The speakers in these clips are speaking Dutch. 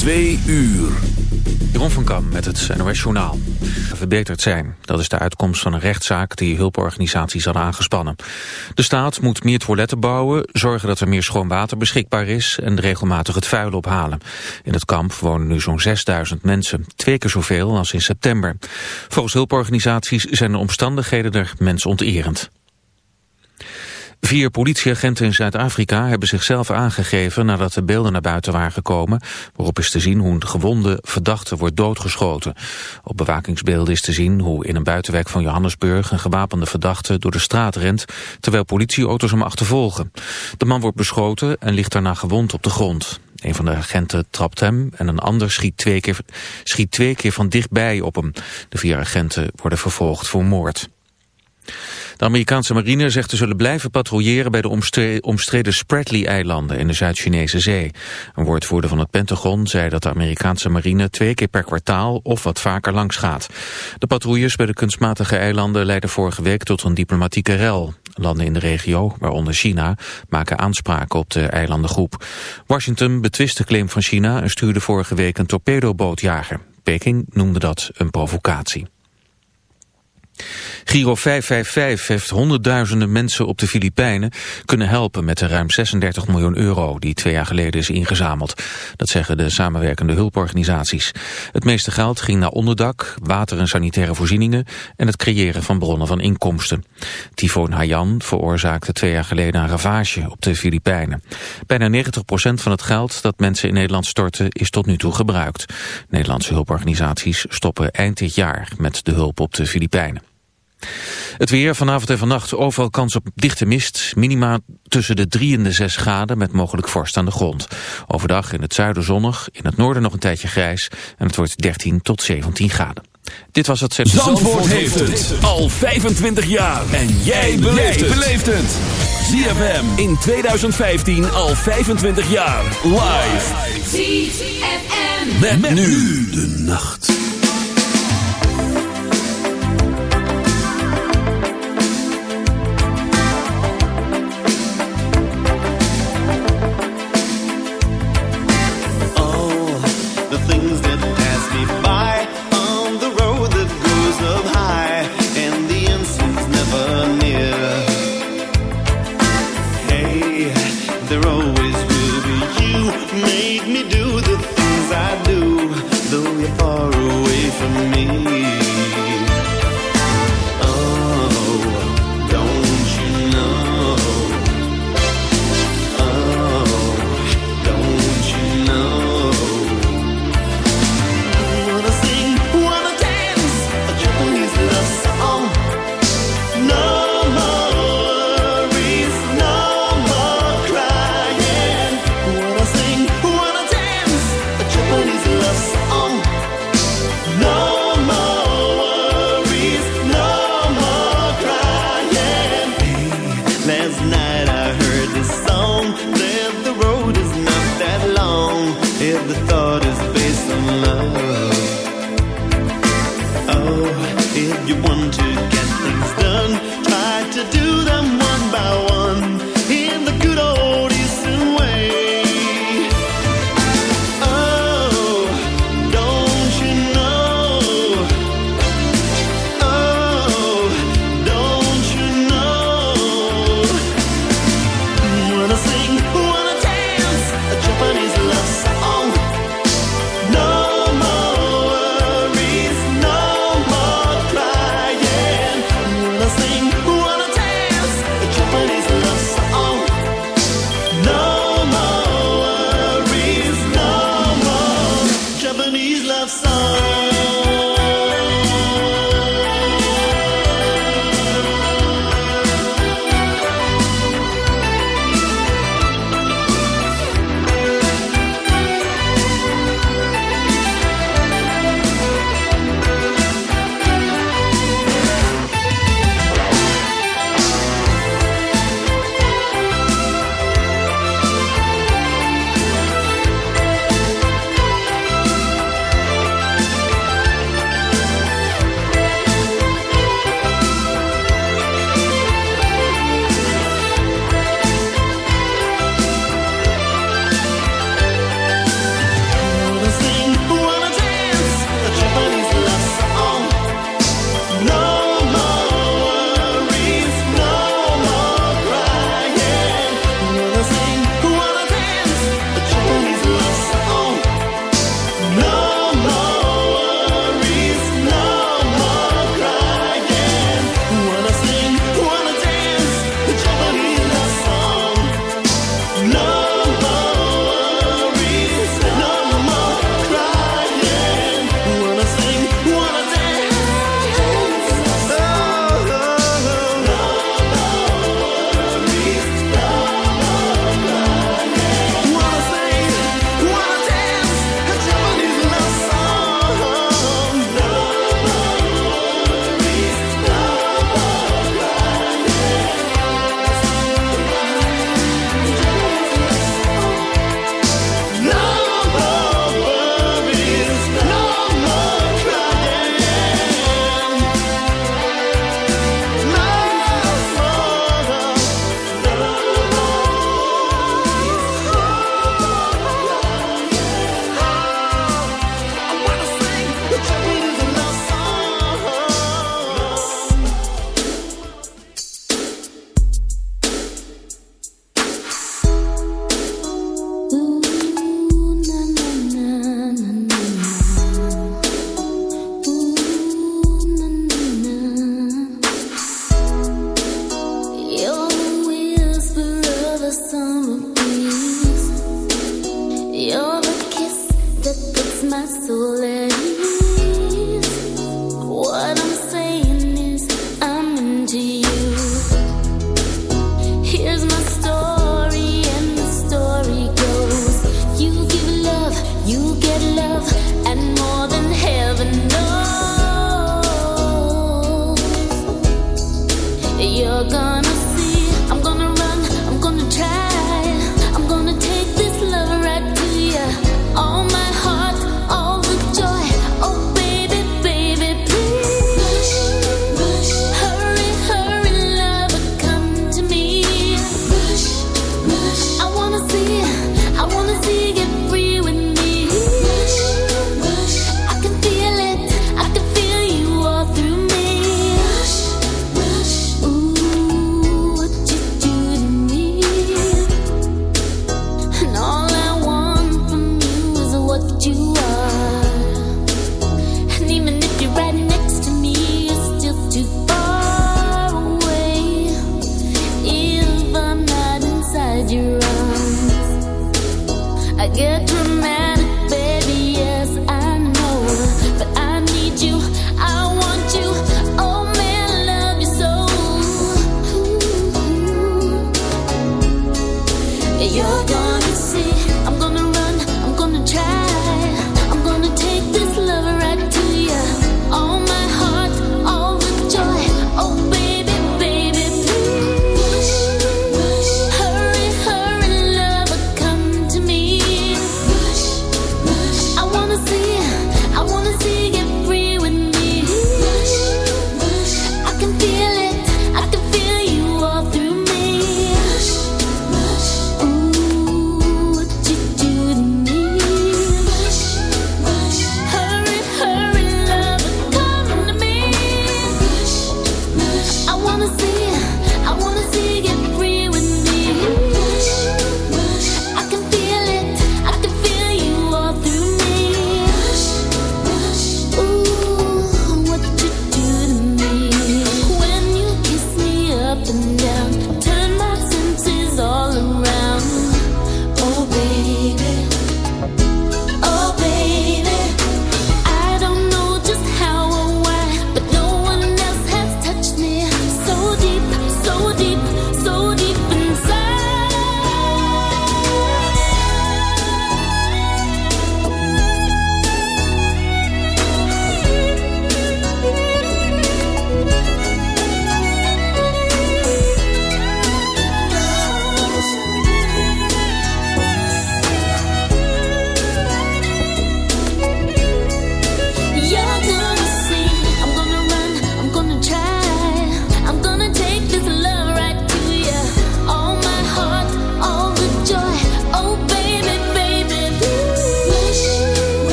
Twee uur. Jeroen van Kam met het NOS Journaal. Verbeterd zijn. Dat is de uitkomst van een rechtszaak die hulporganisaties hadden aangespannen. De staat moet meer toiletten bouwen, zorgen dat er meer schoon water beschikbaar is en regelmatig het vuil ophalen. In het kamp wonen nu zo'n 6000 mensen, twee keer zoveel als in september. Volgens hulporganisaties zijn de omstandigheden er mensonterend. Vier politieagenten in Zuid-Afrika hebben zichzelf aangegeven nadat de beelden naar buiten waren gekomen, waarop is te zien hoe een gewonde verdachte wordt doodgeschoten. Op bewakingsbeelden is te zien hoe in een buitenwijk van Johannesburg een gewapende verdachte door de straat rent, terwijl politieauto's hem achtervolgen. De man wordt beschoten en ligt daarna gewond op de grond. Een van de agenten trapt hem en een ander schiet twee keer, schiet twee keer van dichtbij op hem. De vier agenten worden vervolgd voor moord. De Amerikaanse marine zegt te zullen blijven patrouilleren bij de omstreden Spratly-eilanden in de Zuid-Chinese zee. Een woordvoerder van het Pentagon zei dat de Amerikaanse marine twee keer per kwartaal of wat vaker langs gaat. De patrouilles bij de kunstmatige eilanden leidden vorige week tot een diplomatieke rel. Landen in de regio, waaronder China, maken aanspraken op de eilandengroep. Washington betwist de claim van China en stuurde vorige week een torpedobootjager. Peking noemde dat een provocatie. Giro 555 heeft honderdduizenden mensen op de Filipijnen kunnen helpen met de ruim 36 miljoen euro die twee jaar geleden is ingezameld. Dat zeggen de samenwerkende hulporganisaties. Het meeste geld ging naar onderdak, water en sanitaire voorzieningen en het creëren van bronnen van inkomsten. Tyfoon Haiyan veroorzaakte twee jaar geleden een ravage op de Filipijnen. Bijna 90% van het geld dat mensen in Nederland storten is tot nu toe gebruikt. Nederlandse hulporganisaties stoppen eind dit jaar met de hulp op de Filipijnen. Het weer vanavond en vannacht overal kans op dichte mist. Minima tussen de 3 en de 6 graden met mogelijk vorst aan de grond. Overdag in het zuiden zonnig, in het noorden nog een tijdje grijs. En het wordt 13 tot 17 graden. Dit was het... Zandvoort, Zandvoort heeft het al 25 jaar. En jij beleeft het. ZFM in 2015 al 25 jaar. Live. ZFM. met nu de nacht.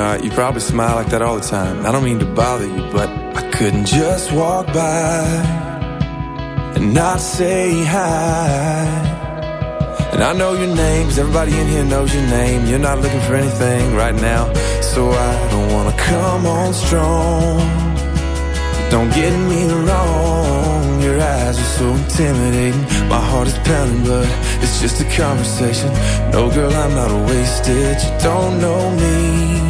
Uh, you probably smile like that all the time. I don't mean to bother you, but I couldn't just walk by and not say hi. And I know your name, cause everybody in here knows your name. You're not looking for anything right now, so I don't wanna come on strong. Don't get me wrong, your eyes are so intimidating. My heart is pounding, but it's just a conversation. No, girl, I'm not a wasted. You don't know me.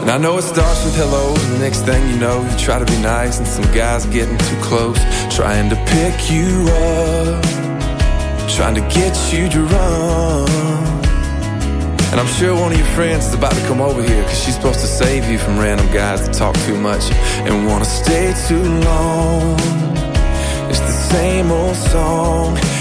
And I know it starts with hello, and the next thing you know, you try to be nice, and some guy's getting too close, trying to pick you up, trying to get you run. And I'm sure one of your friends is about to come over here, cause she's supposed to save you from random guys that talk too much and wanna stay too long. It's the same old song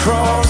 across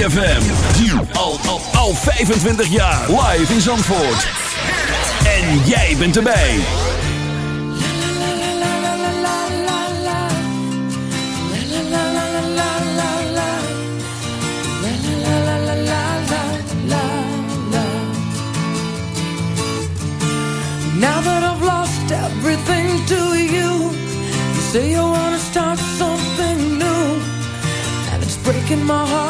ZFM. Al, al, al 25 jaar. Live in Zandvoort. En jij bent erbij. Now that I've lost everything to you, you say you wanna start something new, and it's breaking my heart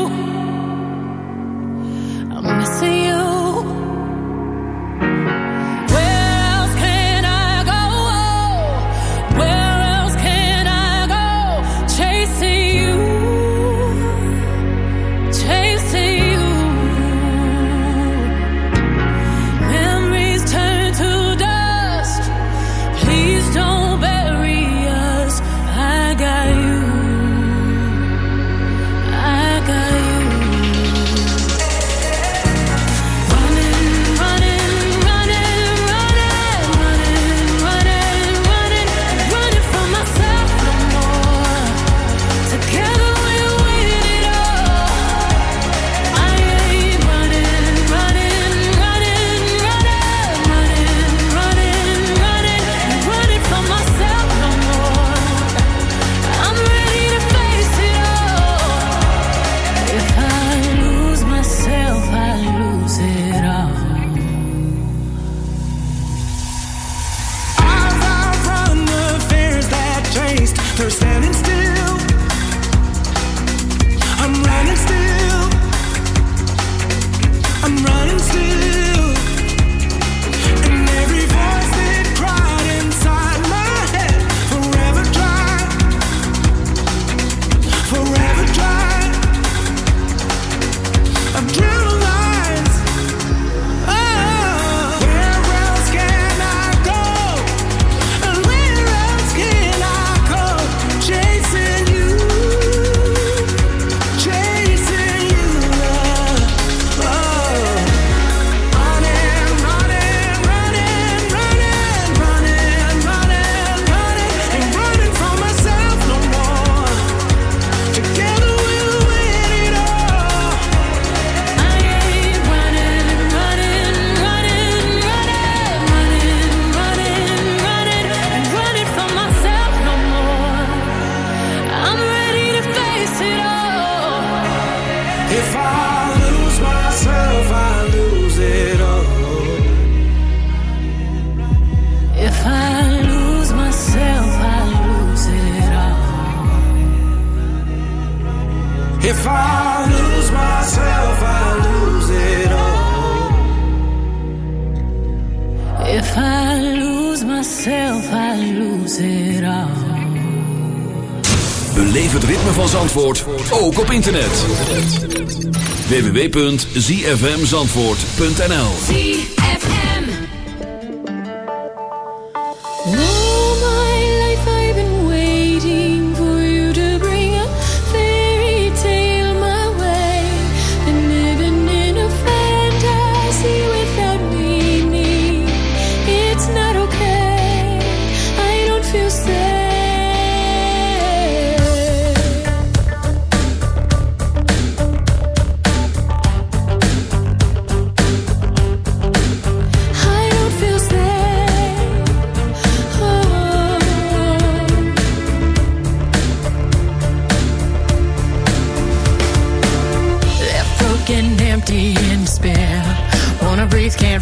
zfmzandvoort.nl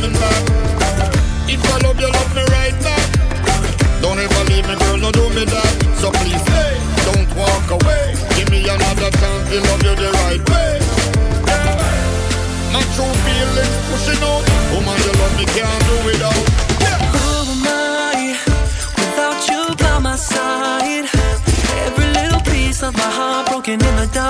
coming back. If I love you, love me right back. Don't ever leave me, girl, no do me that. So please, hey, don't walk away. Give me another chance to love you the right way. Yeah. My true feelings pushing out. Woman, you love me, can't do without. Who am I without you by my side? Every little piece of my heart broken in the dark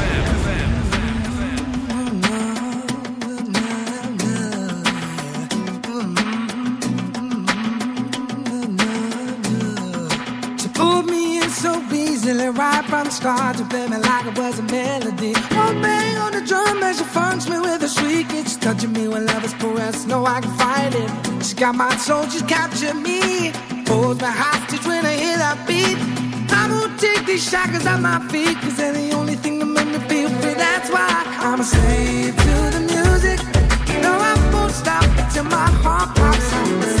Start to play me like it was a melody. One bang on the drum as she funks me with a shriek. It's touching me when love is caressed. No, I can fight it. She got my soul, she's captured me. Holds my hostage when I hear that beat. I won't take these shackles off my feet, cause they're the only thing that make me feel free. That's why I'm a slave to the music. No, I won't stop until my heart pops.